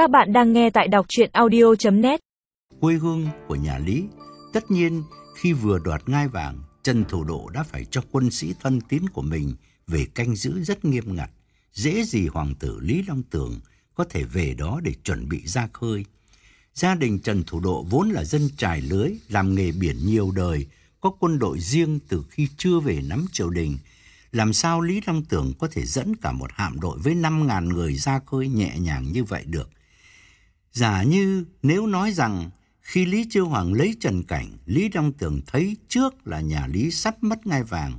Các bạn đang nghe tại đọc chuyện audio.net Quê hương của nhà Lý, tất nhiên khi vừa đoạt ngai vàng, Trần Thủ Độ đã phải cho quân sĩ thân tín của mình về canh giữ rất nghiêm ngặt. Dễ gì hoàng tử Lý Long Tường có thể về đó để chuẩn bị ra khơi. Gia đình Trần Thủ Độ vốn là dân trải lưới, làm nghề biển nhiều đời, có quân đội riêng từ khi chưa về nắm triều đình. Làm sao Lý Long Tường có thể dẫn cả một hạm đội với 5.000 người ra khơi nhẹ nhàng như vậy được? Giả như nếu nói rằng khi Lý Chiêu Hoàng lấy Trần Cảnh, Lý Long Tường thấy trước là nhà Lý sắp mất ngai vàng,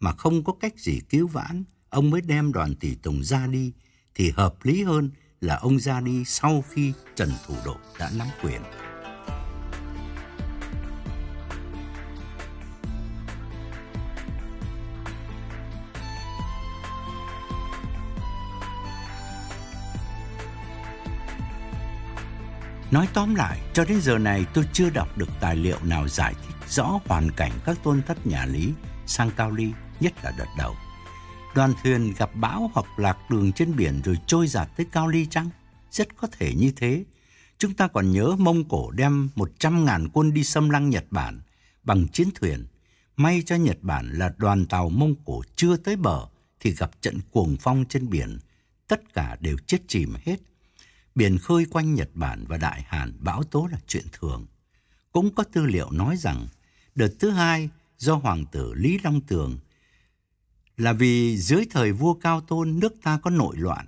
mà không có cách gì cứu vãn, ông mới đem đoàn tỷ tùng ra đi, thì hợp lý hơn là ông ra đi sau khi Trần Thủ Độ đã nắm quyền. Nói tóm lại, cho đến giờ này tôi chưa đọc được tài liệu nào giải thích rõ hoàn cảnh các tôn thất nhà Lý sang Cao Ly, nhất là đợt đầu. Đoàn thuyền gặp bão hoặc lạc đường trên biển rồi trôi giạt tới Cao Ly chăng? Rất có thể như thế. Chúng ta còn nhớ Mông Cổ đem 100.000 quân đi xâm lăng Nhật Bản bằng chiến thuyền. May cho Nhật Bản là đoàn tàu Mông Cổ chưa tới bờ thì gặp trận cuồng phong trên biển. Tất cả đều chết chìm hết. Biển khơi quanh Nhật Bản và Đại Hàn bão tố là chuyện thường. Cũng có tư liệu nói rằng đợt thứ hai do Hoàng tử Lý Long Tường là vì dưới thời vua Cao Tôn nước ta có nội loạn.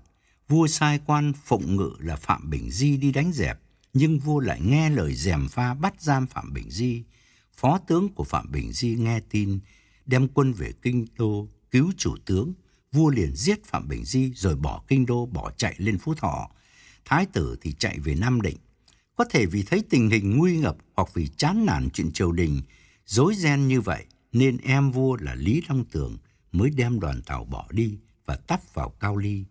Vua sai quan phụng ngự là Phạm Bình Di đi đánh dẹp, nhưng vua lại nghe lời dèm pha bắt giam Phạm Bình Di. Phó tướng của Phạm Bình Di nghe tin, đem quân về Kinh Đô cứu chủ tướng. Vua liền giết Phạm Bình Di rồi bỏ Kinh Đô bỏ chạy lên Phú Thọ. Thái tử thì chạy về Nam Định. Có thể vì thấy tình hình nguy ngập hoặc vì chán nản chuyện triều đình, dối ren như vậy nên em vua là Lý Long Tường mới đem đoàn tàu bỏ đi và tắp vào Cao Ly.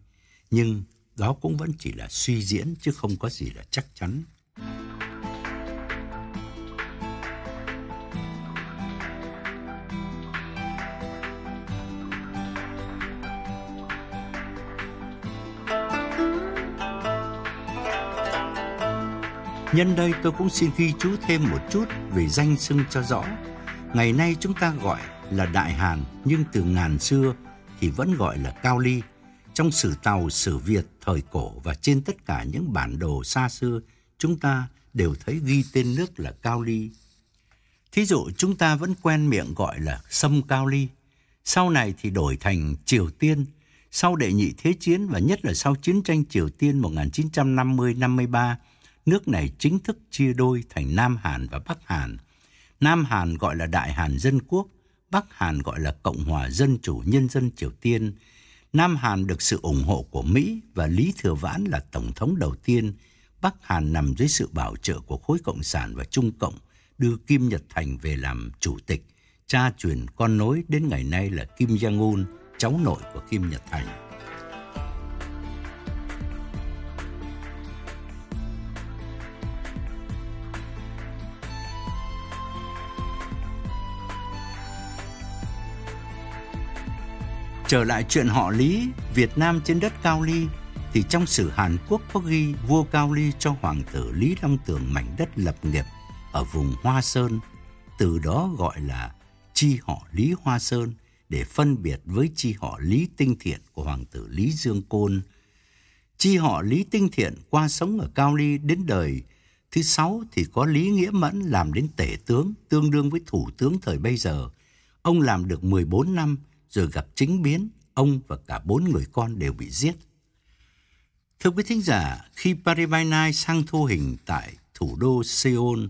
Nhưng đó cũng vẫn chỉ là suy diễn chứ không có gì là chắc chắn. Nhân đây tôi cũng xin ghi chú thêm một chút về danh xưng cho rõ. Ngày nay chúng ta gọi là Đại Hàn nhưng từ ngàn xưa thì vẫn gọi là Cao Ly. Trong sử Tàu, sử Việt thời cổ và trên tất cả những bản đồ xa xưa, chúng ta đều thấy ghi tên nước là Cao Ly. Thí dụ chúng ta vẫn quen miệng gọi là sâm Cao Ly. Sau này thì đổi thành Triều Tiên. Sau đệ nhị thế chiến và nhất là sau chiến tranh Triều Tiên 1950-53, nước này chính thức chia đôi thành Nam Hàn và Bắc Hàn. Nam Hàn gọi là Đại Hàn Dân Quốc, Bắc Hàn gọi là Cộng hòa Dân chủ Nhân dân Triều Tiên. Nam Hàn được sự ủng hộ của Mỹ và Lý Thừa Vãn là Tổng thống đầu tiên. Bắc Hàn nằm dưới sự bảo trợ của khối Cộng sản và Trung Cộng đưa Kim Nhật Thành về làm chủ tịch, cha truyền con nối đến ngày nay là Kim Jong-un, cháu nội của Kim Nhật Thành. Trở lại chuyện họ Lý, Việt Nam trên đất Cao Ly, thì trong sử Hàn Quốc có ghi vua Cao Ly cho hoàng tử Lý Long Tường mảnh đất lập nghiệp ở vùng Hoa Sơn, từ đó gọi là chi họ Lý Hoa Sơn để phân biệt với chi họ Lý Tinh Thiện của hoàng tử Lý Dương Côn. Chi họ Lý Tinh Thiện qua sống ở Cao Ly đến đời thứ sáu thì có Lý Nghĩa Mẫn làm đến tể tướng, tương đương với thủ tướng thời bây giờ. Ông làm được 14 năm, rồi gặp chính biến, ông và cả bốn người con đều bị giết. Thưa quý thính giả, khi Paribainai sang thu hình tại thủ đô Seoul,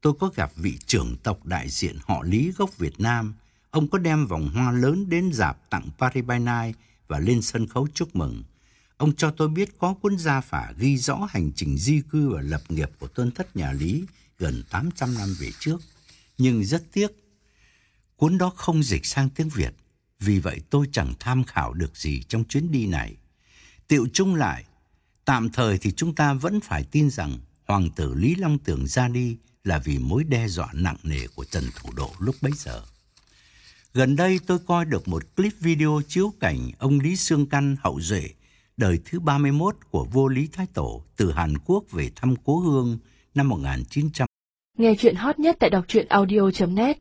tôi có gặp vị trưởng tộc đại diện họ Lý gốc Việt Nam. Ông có đem vòng hoa lớn đến dạp tặng Paribainai và lên sân khấu chúc mừng. Ông cho tôi biết có cuốn gia phả ghi rõ hành trình di cư và lập nghiệp của tôn thất nhà Lý gần 800 năm về trước. Nhưng rất tiếc, cuốn đó không dịch sang tiếng Việt. Vì vậy tôi chẳng tham khảo được gì trong chuyến đi này. Tiệu chung lại, tạm thời thì chúng ta vẫn phải tin rằng Hoàng tử Lý Long Tường ra đi là vì mối đe dọa nặng nề của Trần Thủ Độ lúc bấy giờ. Gần đây tôi coi được một clip video chiếu cảnh ông Lý Sương Căn hậu duệ đời thứ 31 của vua Lý Thái Tổ từ Hàn Quốc về thăm cố hương năm 1900. Nghe chuyện hot nhất tại đọc truyện audio.net